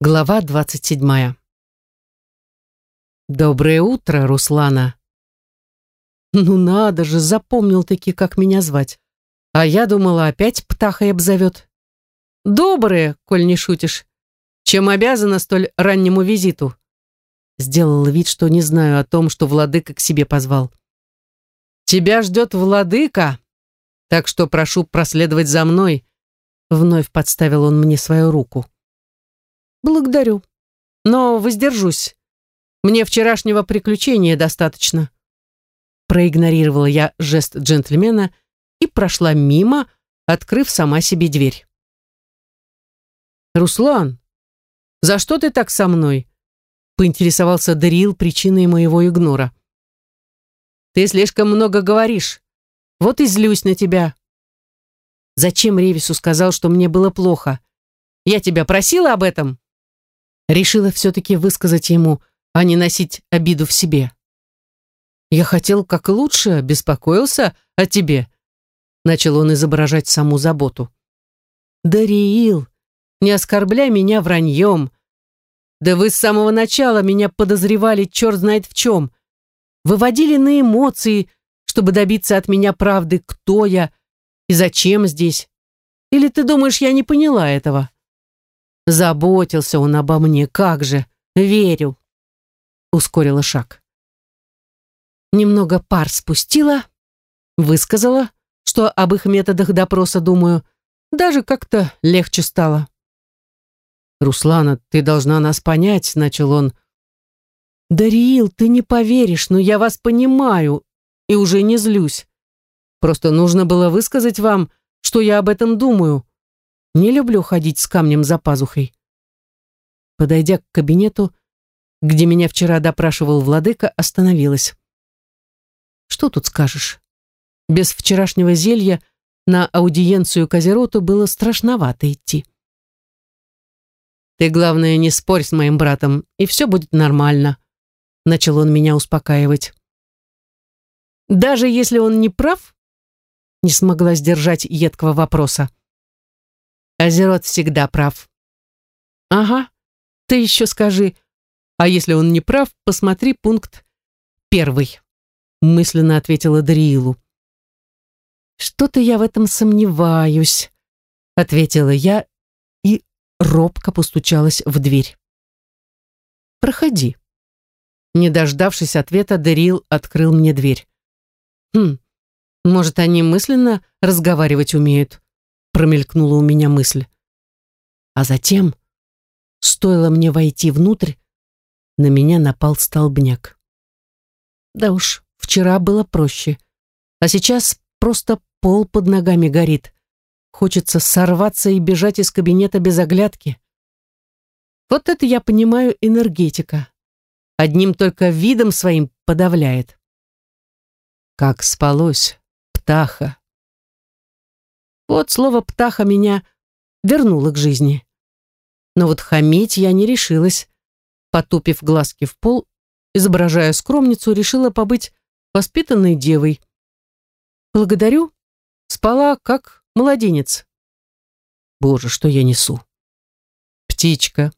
Глава двадцать седьмая. «Доброе утро, Руслана!» «Ну надо же, запомнил-таки, как меня звать. А я думала, опять птахой обзовет. Доброе, коль не шутишь. Чем обязана столь раннему визиту?» Сделал вид, что не знаю о том, что владыка к себе позвал. «Тебя ждет владыка, так что прошу проследовать за мной», вновь подставил он мне свою руку. «Благодарю, но воздержусь. Мне вчерашнего приключения достаточно. Проигнорировала я жест джентльмена и прошла мимо, открыв сама себе дверь. «Руслан, за что ты так со мной?» поинтересовался Дарил причиной моего игнора. «Ты слишком много говоришь. Вот и злюсь на тебя». «Зачем Ревису сказал, что мне было плохо? Я тебя просила об этом?» Решила все-таки высказать ему, а не носить обиду в себе. «Я хотел как лучше, беспокоился о тебе», начал он изображать саму заботу. «Дариил, не оскорбляй меня враньем. Да вы с самого начала меня подозревали черт знает в чем. Выводили на эмоции, чтобы добиться от меня правды, кто я и зачем здесь. Или ты думаешь, я не поняла этого?» Заботился он обо мне, как же, верю ускорила шаг. Немного пар спустила, высказала, что об их методах допроса думаю, даже как-то легче стало. «Руслана, ты должна нас понять», — начал он. «Дариил, ты не поверишь, но я вас понимаю и уже не злюсь. Просто нужно было высказать вам, что я об этом думаю. Не люблю ходить с камнем за пазухой». Подойдя к кабинету, где меня вчера допрашивал владыка, остановилась. Что тут скажешь? Без вчерашнего зелья на аудиенцию к Азероту было страшновато идти. «Ты, главное, не спорь с моим братом, и все будет нормально», — начал он меня успокаивать. «Даже если он не прав?» — не смогла сдержать едкого вопроса. Азерот всегда прав. «Ага, ты еще скажи, а если он не прав, посмотри пункт первый, мысленно ответила Дариилу. Что-то я в этом сомневаюсь, ответила я и робко постучалась в дверь. Проходи. Не дождавшись ответа, Дарил открыл мне дверь. Хм, может, они мысленно разговаривать умеют? Промелькнула у меня мысль. А затем, стоило мне войти внутрь, на меня напал столбняк. Да уж, вчера было проще, а сейчас просто пол под ногами горит. Хочется сорваться и бежать из кабинета без оглядки. Вот это я понимаю энергетика. Одним только видом своим подавляет. Как спалось, птаха. Вот слово «птаха» меня вернуло к жизни. Но вот хамить я не решилась, потупив глазки в пол, изображая скромницу, решила побыть воспитанной девой. Благодарю, спала как младенец. Боже, что я несу. Птичка.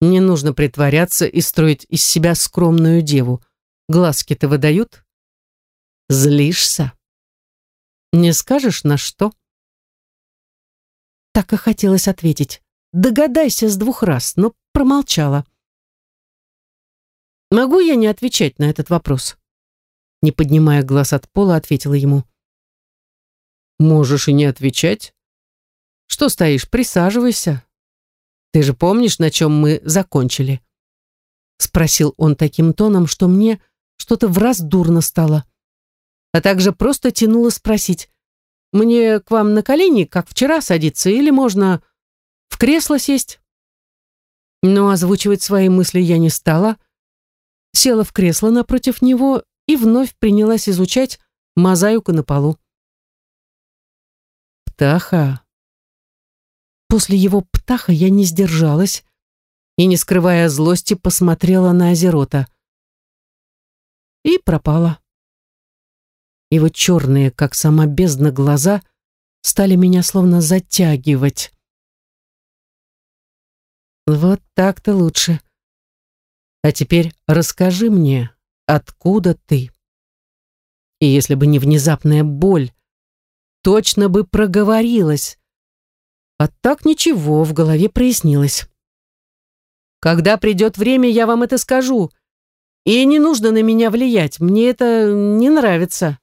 Не нужно притворяться и строить из себя скромную деву. Глазки-то выдают. Злишься? Не скажешь, на что? Так и хотелось ответить. Догадайся с двух раз, но промолчала. Могу я не отвечать на этот вопрос? Не поднимая глаз от пола, ответила ему. Можешь и не отвечать. Что стоишь, присаживайся. Ты же помнишь, на чем мы закончили? Спросил он таким тоном, что мне что-то в раз дурно стало. А также просто тянуло спросить, мне к вам на колени, как вчера, садиться, или можно в кресло сесть? Но озвучивать свои мысли я не стала, села в кресло напротив него и вновь принялась изучать мозаику на полу. «Птаха!» После его птаха я не сдержалась и, не скрывая злости, посмотрела на Азерота. И пропала. Его черные, как сама бездна, глаза стали меня словно затягивать. Вот так-то лучше. А теперь расскажи мне, откуда ты? И если бы не внезапная боль, точно бы проговорилась. А так ничего, в голове прояснилось. Когда придет время, я вам это скажу. И не нужно на меня влиять, мне это не нравится.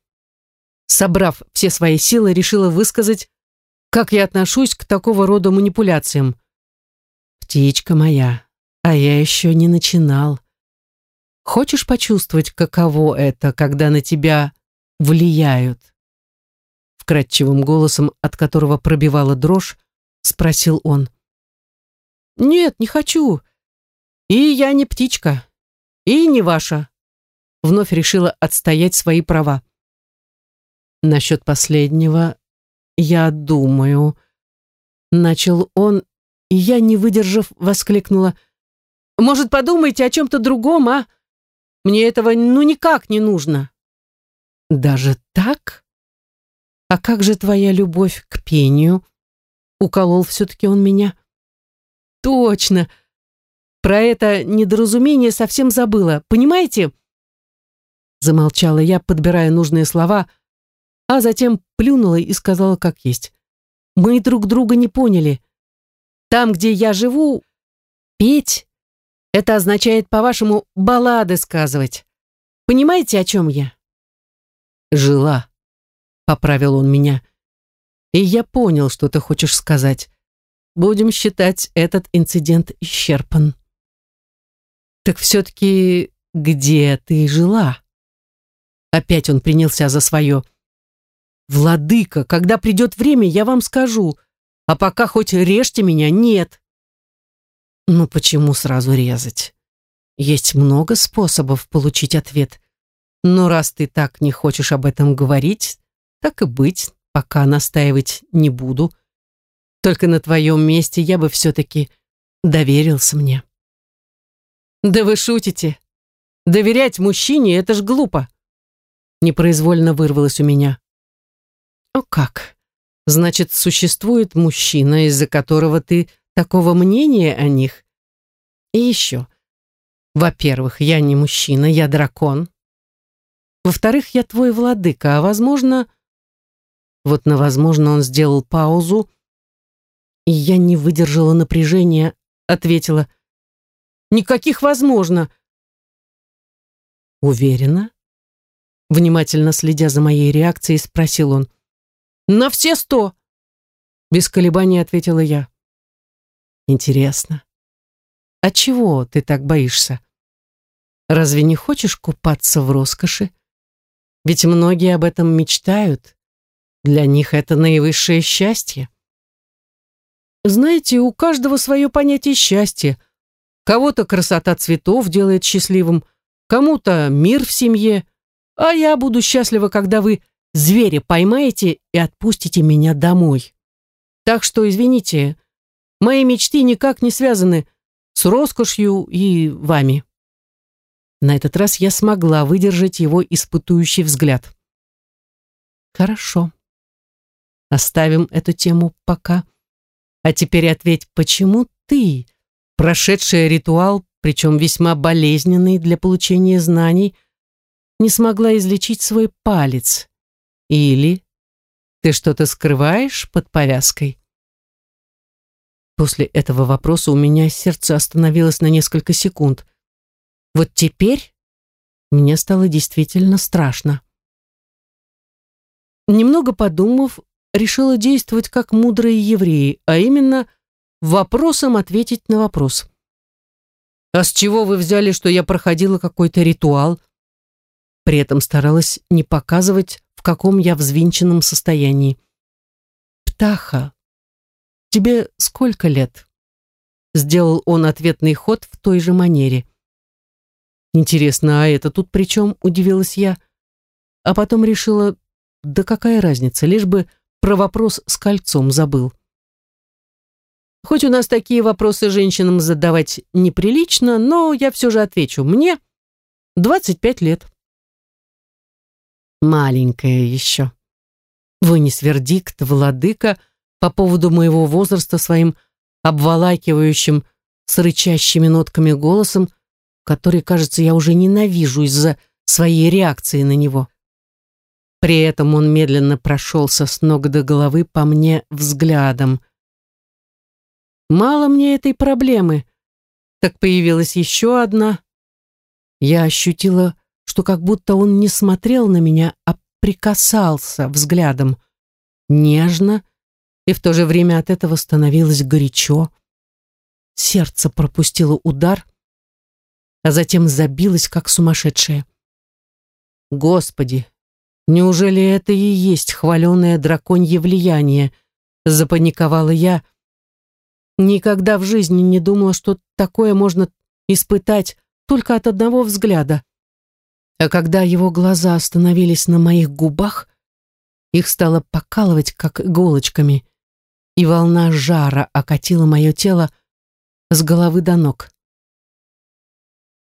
Собрав все свои силы, решила высказать, как я отношусь к такого рода манипуляциям. Птичка моя, а я еще не начинал. Хочешь почувствовать, каково это, когда на тебя влияют? Вкрадчивым голосом, от которого пробивала дрожь, спросил он. Нет, не хочу. И я не птичка. И не ваша. Вновь решила отстоять свои права. Насчет последнего я думаю. Начал он, и я, не выдержав, воскликнула. Может, подумайте о чем-то другом, а? Мне этого ну никак не нужно. Даже так? А как же твоя любовь к пению? Уколол все-таки он меня. Точно. Про это недоразумение совсем забыла. Понимаете? Замолчала я, подбирая нужные слова, а затем плюнула и сказала как есть. Мы друг друга не поняли. Там, где я живу, петь — это означает, по-вашему, баллады сказывать. Понимаете, о чем я? Жила, — поправил он меня. И я понял, что ты хочешь сказать. Будем считать этот инцидент исчерпан. Так все-таки где ты жила? Опять он принялся за свое. «Владыка, когда придет время, я вам скажу. А пока хоть режьте меня, нет». «Ну почему сразу резать? Есть много способов получить ответ. Но раз ты так не хочешь об этом говорить, так и быть, пока настаивать не буду. Только на твоем месте я бы все-таки доверился мне». «Да вы шутите. Доверять мужчине — это ж глупо». Непроизвольно вырвалось у меня. «О как? Значит, существует мужчина, из-за которого ты такого мнения о них? И еще. Во-первых, я не мужчина, я дракон. Во-вторых, я твой владыка, а возможно... Вот на возможно он сделал паузу, и я не выдержала напряжения, ответила. Никаких возможно. Уверена? Внимательно следя за моей реакцией, спросил он. На все сто!» Без колебаний ответила я. «Интересно, а чего ты так боишься? Разве не хочешь купаться в роскоши? Ведь многие об этом мечтают. Для них это наивысшее счастье. Знаете, у каждого свое понятие счастья. Кого-то красота цветов делает счастливым, кому-то мир в семье, а я буду счастлива, когда вы зверя поймаете и отпустите меня домой. Так что, извините, мои мечты никак не связаны с роскошью и вами. На этот раз я смогла выдержать его испытующий взгляд. Хорошо. Оставим эту тему пока. А теперь ответь, почему ты, прошедшая ритуал, причем весьма болезненный для получения знаний, не смогла излечить свой палец или ты что-то скрываешь под повязкой? После этого вопроса у меня сердце остановилось на несколько секунд. Вот теперь мне стало действительно страшно. Немного подумав, решила действовать как мудрые евреи, а именно вопросом ответить на вопрос. «А с чего вы взяли, что я проходила какой-то ритуал?» При этом старалась не показывать каком я взвинченном состоянии. «Птаха, тебе сколько лет?» Сделал он ответный ход в той же манере. «Интересно, а это тут при чем?» – удивилась я. А потом решила, да какая разница, лишь бы про вопрос с кольцом забыл. Хоть у нас такие вопросы женщинам задавать неприлично, но я все же отвечу. Мне 25 лет маленькая еще. Вынес вердикт, владыка, по поводу моего возраста своим обволакивающим, с рычащими нотками голосом, который, кажется, я уже ненавижу из-за своей реакции на него. При этом он медленно прошелся с ног до головы по мне взглядом. Мало мне этой проблемы. Так появилась еще одна. Я ощутила, что как будто он не смотрел на меня, а прикасался взглядом. Нежно, и в то же время от этого становилось горячо. Сердце пропустило удар, а затем забилось, как сумасшедшее. Господи, Неужели это и есть хваленое драконье влияние? Запаниковала я. Никогда в жизни не думала, что такое можно испытать только от одного взгляда. А когда его глаза остановились на моих губах, их стало покалывать, как иголочками, и волна жара окатила мое тело с головы до ног.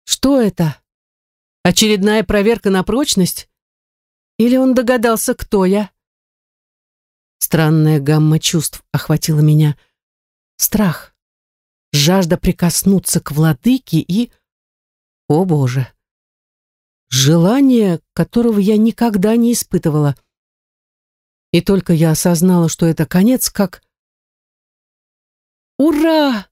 Что это? Очередная проверка на прочность? Или он догадался, кто я? Странная гамма чувств охватила меня. Страх, жажда прикоснуться к владыке и... О, Боже! Желание, которого я никогда не испытывала. И только я осознала, что это конец, как... Ура!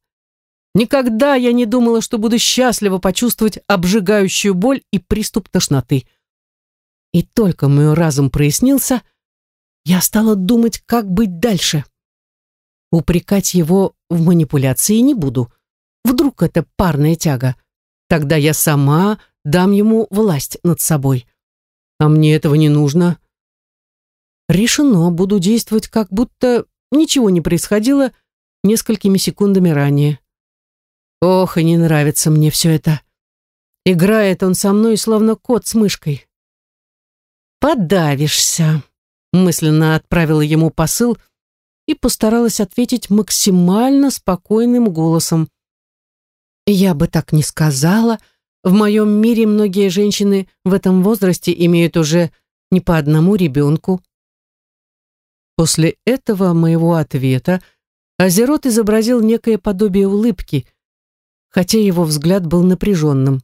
Никогда я не думала, что буду счастливо почувствовать обжигающую боль и приступ тошноты. И только мой разум прояснился, я стала думать, как быть дальше. Упрекать его в манипуляции не буду. Вдруг это парная тяга. Тогда я сама дам ему власть над собой. А мне этого не нужно. Решено, буду действовать, как будто ничего не происходило несколькими секундами ранее. Ох, и не нравится мне все это. Играет он со мной, словно кот с мышкой. «Подавишься», — мысленно отправила ему посыл и постаралась ответить максимально спокойным голосом. «Я бы так не сказала. В моем мире многие женщины в этом возрасте имеют уже не по одному ребенку». После этого моего ответа Азерот изобразил некое подобие улыбки, хотя его взгляд был напряженным.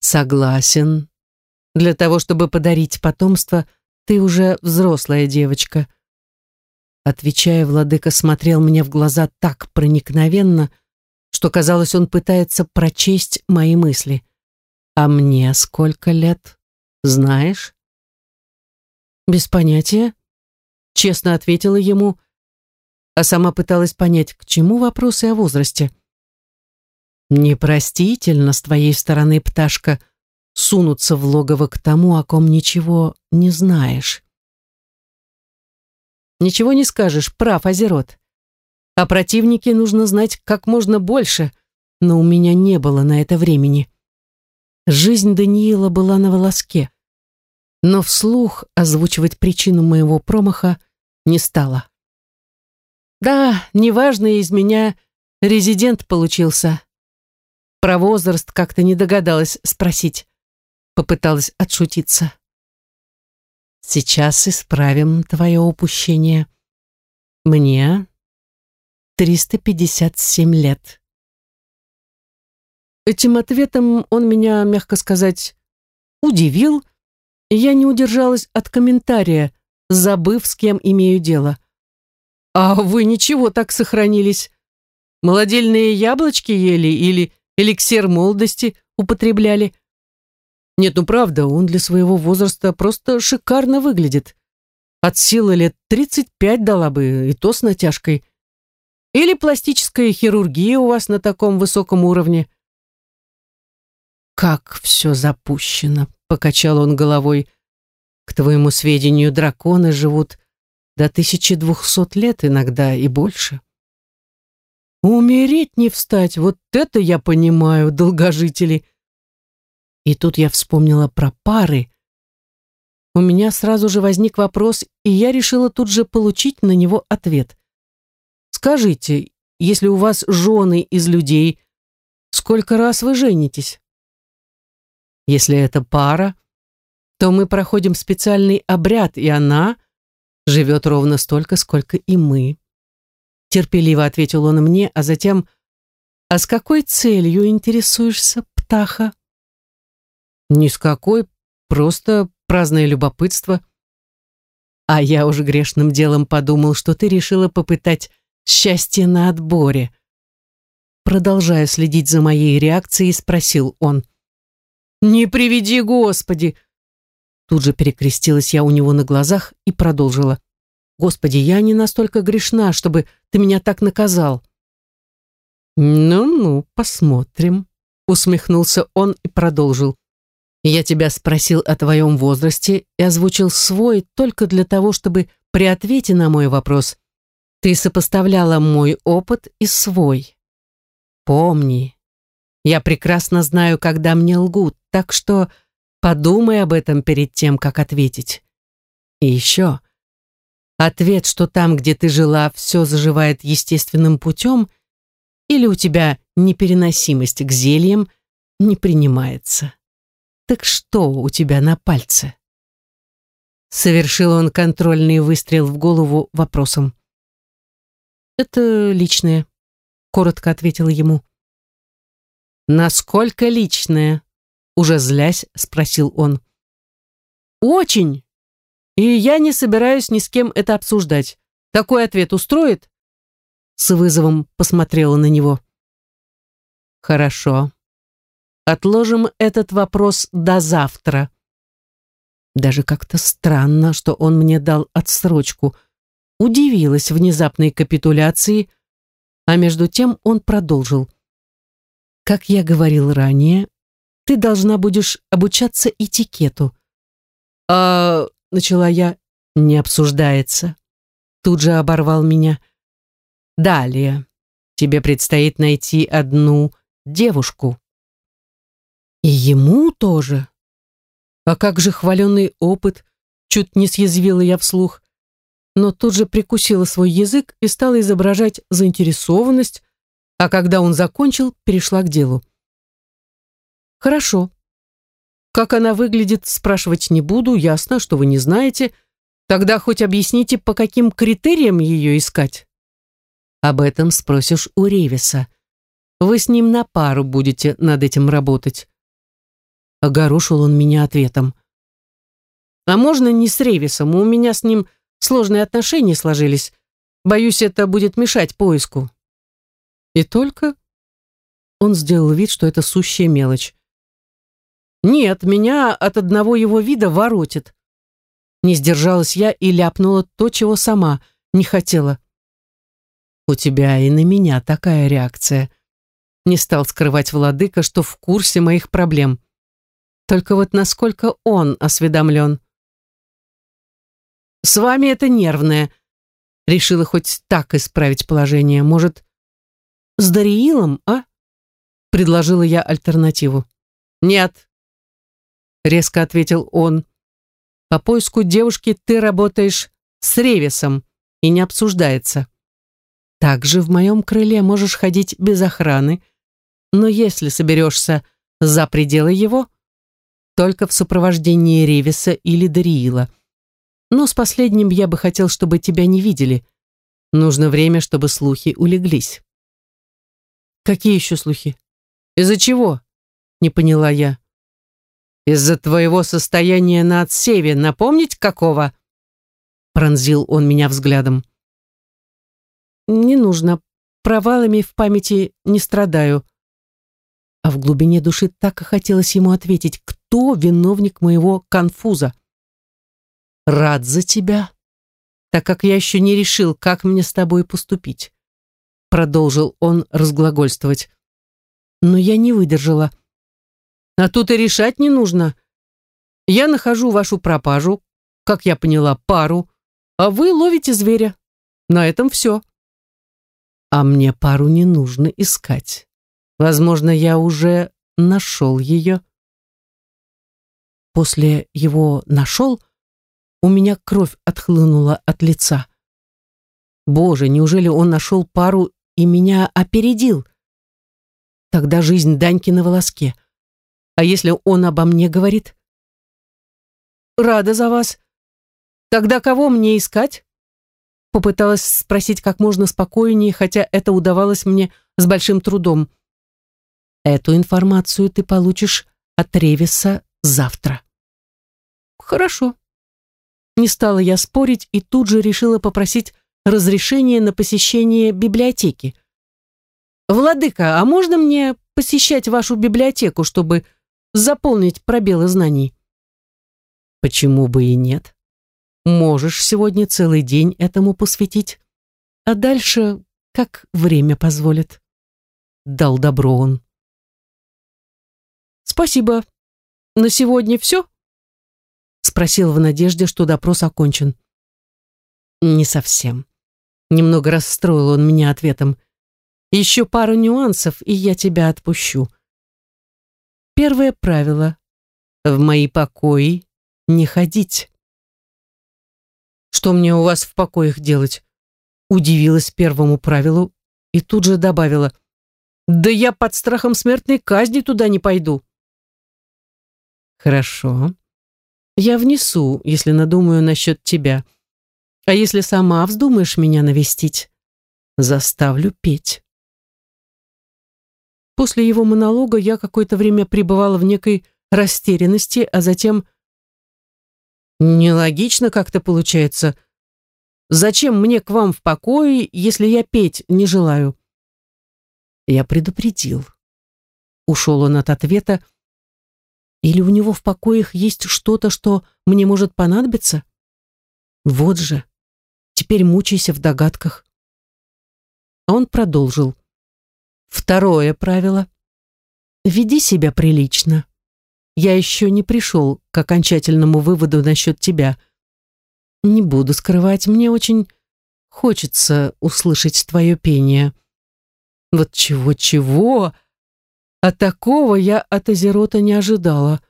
«Согласен», для того, чтобы подарить потомство, ты уже взрослая девочка. Отвечая, владыка смотрел мне в глаза так проникновенно, что казалось, он пытается прочесть мои мысли. А мне сколько лет, знаешь? Без понятия. Честно ответила ему, а сама пыталась понять, к чему вопросы о возрасте. Непростительно с твоей стороны, пташка, — сунуться в логово к тому, о ком ничего не знаешь. Ничего не скажешь, прав, Азерот. О противнике нужно знать как можно больше, но у меня не было на это времени. Жизнь Даниила была на волоске, но вслух озвучивать причину моего промаха не стала. Да, неважно, из меня резидент получился. Про возраст как-то не догадалась спросить. Попыталась отшутиться. Сейчас исправим твое упущение. Мне 357 лет. Этим ответом он меня, мягко сказать, удивил, и я не удержалась от комментария, забыв, с кем имею дело. «А вы ничего так сохранились. Молодильные яблочки ели или эликсир молодости употребляли?» Нет, ну правда, он для своего возраста просто шикарно выглядит. От силы лет 35 дала бы, и то с натяжкой. Или пластическая хирургия у вас на таком высоком уровне. «Как все запущено!» — покачал он головой. «К твоему сведению, драконы живут до 1200 лет иногда и больше». «Умереть не встать, вот это я понимаю, долгожители!» И тут я вспомнила про пары. У меня сразу же возник вопрос, и я решила тут же получить на него ответ. Скажите, если у вас жены из людей, сколько раз вы женитесь? Если это пара, то мы проходим специальный обряд, и она живет ровно столько, сколько и мы. Терпеливо ответил он мне, а затем А с какой целью интересуешься, птаха? Ни с какой, просто праздное любопытство. А я уже грешным делом подумал, что ты решила попытать счастье на отборе. Продолжая следить за моей реакцией, спросил он. «Не приведи, Господи!» Тут же перекрестилась я у него на глазах и продолжила. «Господи, я не настолько грешна, чтобы ты меня так наказал». «Ну-ну, посмотрим», — усмехнулся он и продолжил. «Я тебя спросил о твоем возрасте и озвучил свой только для того, чтобы при ответе на мой вопрос ты сопоставляла мой опыт и свой. Помни, я прекрасно знаю, когда мне лгут, так что подумай об этом перед тем, как ответить. И еще, ответ, что там, где ты жила, все заживает естественным путем — или у тебя непереносимость к зельям не принимается. Так что у тебя на пальце? Совершил он контрольный выстрел в голову вопросом. «Это личное», — коротко ответила ему. «Насколько личное?» — уже злясь спросил он. «Очень. И я не собираюсь ни с кем это обсуждать. Такой ответ устроит?» с вызовом посмотрела на него. «Хорошо. Отложим этот вопрос до завтра». Даже как-то странно, что он мне дал отсрочку. Удивилась внезапной капитуляции, а между тем он продолжил. «Как я говорил ранее, ты должна будешь обучаться этикету». «А...» — начала я. «Не обсуждается». Тут же оборвал меня. Далее. Тебе предстоит найти одну девушку. И ему тоже. А как же хваленный опыт? Чуть не съязвила я вслух. Но тут же прикусила свой язык и стала изображать заинтересованность, а когда он закончил, перешла к делу. Хорошо. Как она выглядит, спрашивать не буду, ясно, что вы не знаете. Тогда хоть объясните, по каким критериям ее искать. Об этом спросишь у Ревиса. Вы с ним на пару будете над этим работать. Огорошил он меня ответом. А можно не с Ревисом? У меня с ним сложные отношения сложились. Боюсь, это будет мешать поиску. И только... Он сделал вид, что это сущая мелочь. Нет, меня от одного его вида воротит. Не сдержалась я и ляпнула то, чего сама не хотела. У тебя и на меня такая реакция. Не стал скрывать владыка, что в курсе моих проблем. Только вот насколько он осведомлен. С вами это нервное. Решила хоть так исправить положение. Может, с Дариилом, а? Предложила я альтернативу. Нет. Резко ответил он. По поиску девушки ты работаешь с Ревисом и не обсуждается. Также в моем крыле можешь ходить без охраны, но если соберешься за пределы его, только в сопровождении Ревиса или Дариила. Но с последним я бы хотел, чтобы тебя не видели. Нужно время, чтобы слухи улеглись. Какие еще слухи? Из-за чего? Не поняла я. Из-за твоего состояния на отсеве, напомнить какого? Пронзил он меня взглядом. Не нужно. Провалами в памяти не страдаю. А в глубине души так и хотелось ему ответить, кто виновник моего конфуза. Рад за тебя, так как я еще не решил, как мне с тобой поступить. Продолжил он разглагольствовать. Но я не выдержала. А тут и решать не нужно. Я нахожу вашу пропажу, как я поняла, пару, а вы ловите зверя. На этом все. А мне пару не нужно искать. Возможно, я уже нашел ее. После его «нашел» у меня кровь отхлынула от лица. Боже, неужели он нашел пару и меня опередил? Тогда жизнь Даньки на волоске. А если он обо мне говорит? Рада за вас. Тогда кого мне искать? Попыталась спросить как можно спокойнее, хотя это удавалось мне с большим трудом. Эту информацию ты получишь от Ревиса завтра. Хорошо. Не стала я спорить и тут же решила попросить разрешения на посещение библиотеки. «Владыка, а можно мне посещать вашу библиотеку, чтобы заполнить пробелы знаний?» «Почему бы и нет? Можешь сегодня целый день этому посвятить, а дальше как время позволит». Дал добро он. «Спасибо. На сегодня все?» Спросил в надежде, что допрос окончен. «Не совсем». Немного расстроил он меня ответом. «Еще пару нюансов, и я тебя отпущу». Первое правило. В мои покои не ходить. «Что мне у вас в покоях делать?» Удивилась первому правилу и тут же добавила. «Да я под страхом смертной казни туда не пойду». «Хорошо. Я внесу, если надумаю насчет тебя. А если сама вздумаешь меня навестить, заставлю петь». После его монолога я какое-то время пребывала в некой растерянности, а затем... Нелогично как-то получается. Зачем мне к вам в покое, если я петь не желаю? Я предупредил. Ушел он от ответа, или у него в покоях есть что-то, что мне может понадобиться? Вот же. Теперь мучайся в догадках. Он продолжил. Второе правило. Веди себя прилично. Я еще не пришел к окончательному выводу насчет тебя. Не буду скрывать, мне очень хочется услышать твое пение. Вот чего-чего, а такого я от Азерота не ожидала.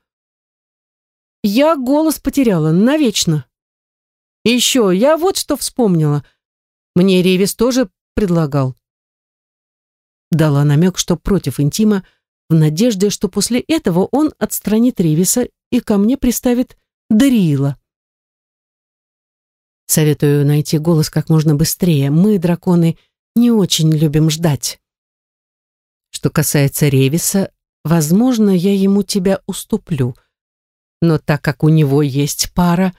Я голос потеряла навечно. И еще, я вот что вспомнила. Мне Ревис тоже предлагал. Дала намек, что против интима, в надежде, что после этого он отстранит Ревиса и ко мне приставит Дариила. Советую найти голос как можно быстрее. Мы, драконы, не очень любим ждать. Что касается Ревиса, возможно, я ему тебя уступлю. Но так как у него есть пара,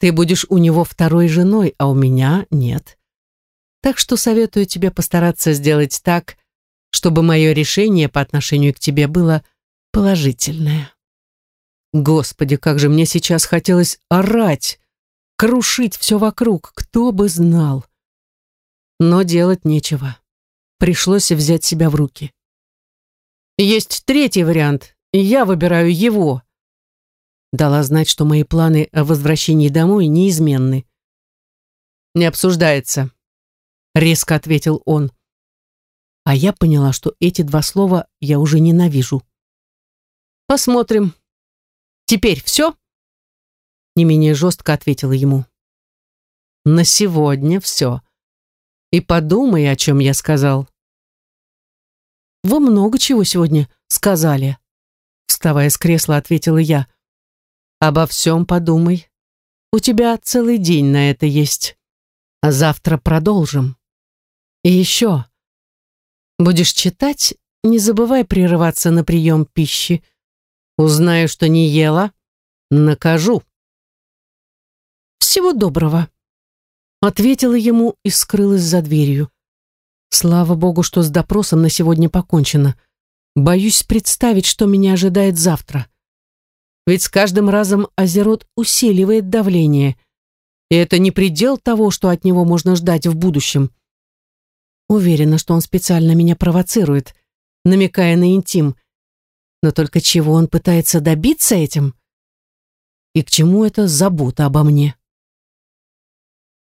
ты будешь у него второй женой, а у меня нет. Так что советую тебе постараться сделать так, чтобы мое решение по отношению к тебе было положительное. Господи, как же мне сейчас хотелось орать, крушить все вокруг, кто бы знал. Но делать нечего. Пришлось взять себя в руки. Есть третий вариант, я выбираю его. Дала знать, что мои планы о возвращении домой неизменны. «Не обсуждается», — резко ответил он. А я поняла, что эти два слова я уже ненавижу. «Посмотрим. Теперь все?» Не менее жестко ответила ему. «На сегодня все. И подумай, о чем я сказал». Вы много чего сегодня сказали. Вставая с кресла, ответила я. Обо всем подумай. У тебя целый день на это есть. А завтра продолжим. И еще. Будешь читать, не забывай прерываться на прием пищи. Узнаю, что не ела, накажу. Всего доброго. Ответила ему и скрылась за дверью. Слава богу, что с допросом на сегодня покончено. Боюсь представить, что меня ожидает завтра. Ведь с каждым разом Азерот усиливает давление. И это не предел того, что от него можно ждать в будущем. Уверена, что он специально меня провоцирует, намекая на интим. Но только чего он пытается добиться этим? И к чему эта забота обо мне?